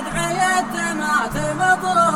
دعيت ما تمطر